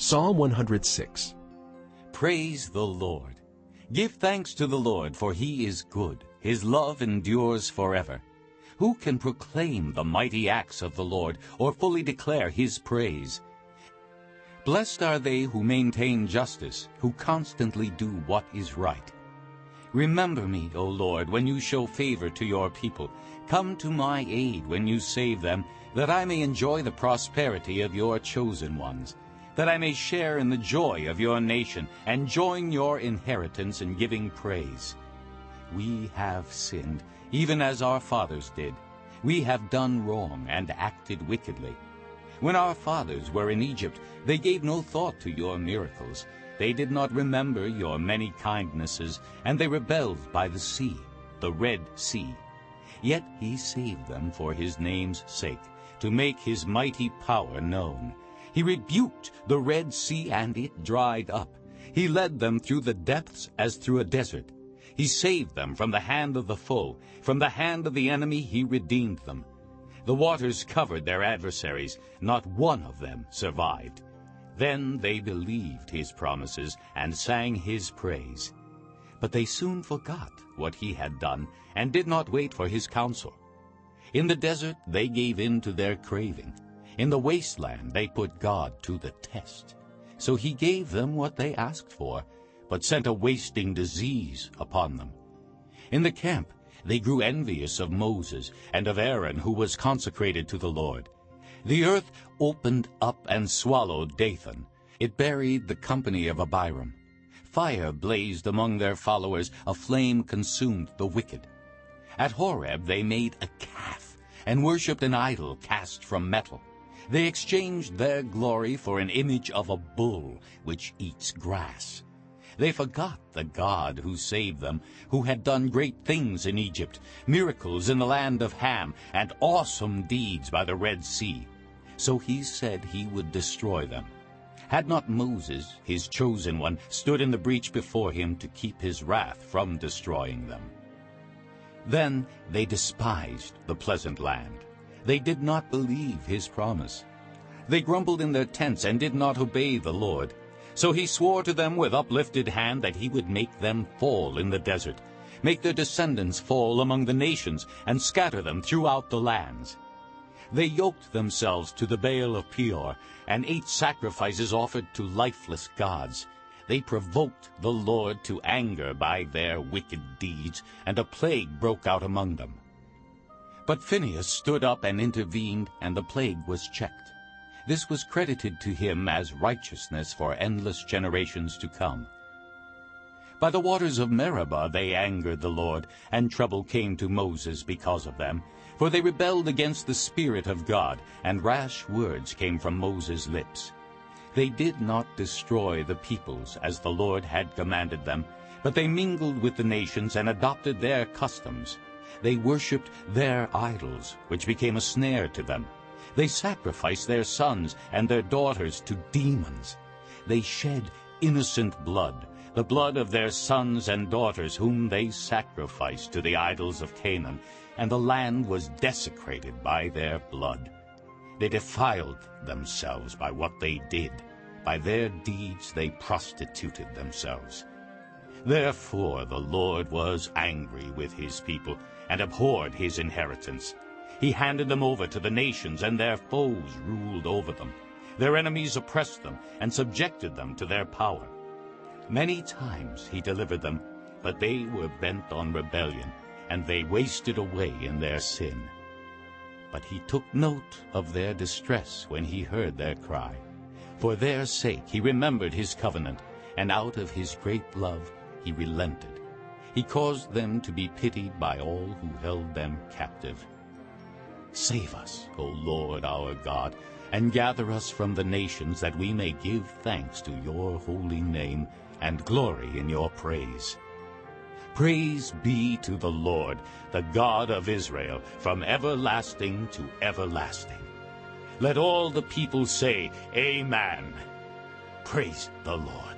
Psalm 106 Praise the Lord. Give thanks to the Lord, for he is good. His love endures forever. Who can proclaim the mighty acts of the Lord, or fully declare his praise? Blessed are they who maintain justice, who constantly do what is right. Remember me, O Lord, when you show favor to your people. Come to my aid when you save them, that I may enjoy the prosperity of your chosen ones, that I may share in the joy of your nation and join your inheritance in giving praise. We have sinned, even as our fathers did. We have done wrong and acted wickedly. When our fathers were in Egypt, they gave no thought to your miracles. They did not remember your many kindnesses, and they rebelled by the sea, the Red Sea. Yet he saved them for his name's sake, to make his mighty power known. He rebuked the Red Sea, and it dried up. He led them through the depths as through a desert. He saved them from the hand of the foe. From the hand of the enemy he redeemed them. The waters covered their adversaries. Not one of them survived. Then they believed his promises and sang his praise. But they soon forgot what he had done and did not wait for his counsel. In the desert they gave in to their craving. In the wasteland they put God to the test. So he gave them what they asked for, but sent a wasting disease upon them. In the camp they grew envious of Moses and of Aaron, who was consecrated to the Lord. The earth opened up and swallowed Dathan. It buried the company of Abiram. Fire blazed among their followers, a flame consumed the wicked. At Horeb they made a calf and worshipped an idol cast from metal. They exchanged their glory for an image of a bull which eats grass. They forgot the God who saved them, who had done great things in Egypt, miracles in the land of Ham, and awesome deeds by the Red Sea. So he said he would destroy them. Had not Moses, his chosen one, stood in the breach before him to keep his wrath from destroying them. Then they despised the pleasant land. They did not believe his promise. They grumbled in their tents and did not obey the Lord. So he swore to them with uplifted hand that he would make them fall in the desert, make their descendants fall among the nations, and scatter them throughout the lands. They yoked themselves to the Baal of Peor, and ate sacrifices offered to lifeless gods. They provoked the Lord to anger by their wicked deeds, and a plague broke out among them. But Phinehas stood up and intervened, and the plague was checked. This was credited to him as righteousness for endless generations to come. By the waters of Meribah they angered the Lord, and trouble came to Moses because of them. For they rebelled against the Spirit of God, and rash words came from Moses' lips. They did not destroy the peoples as the Lord had commanded them, but they mingled with the nations and adopted their customs. They worshipped their idols, which became a snare to them. They sacrificed their sons and their daughters to demons. They shed innocent blood, the blood of their sons and daughters whom they sacrificed to the idols of Canaan, and the land was desecrated by their blood. They defiled themselves by what they did. By their deeds they prostituted themselves. Therefore the Lord was angry with his people and abhorred his inheritance. He handed them over to the nations, and their foes ruled over them. Their enemies oppressed them and subjected them to their power. Many times he delivered them, but they were bent on rebellion, and they wasted away in their sin. But he took note of their distress when he heard their cry. For their sake he remembered his covenant, and out of his great love he relented. He caused them to be pitied by all who held them captive. Save us, O Lord our God, and gather us from the nations, that we may give thanks to your holy name and glory in your praise. Praise be to the Lord, the God of Israel, from everlasting to everlasting. Let all the people say, Amen. Praise the Lord.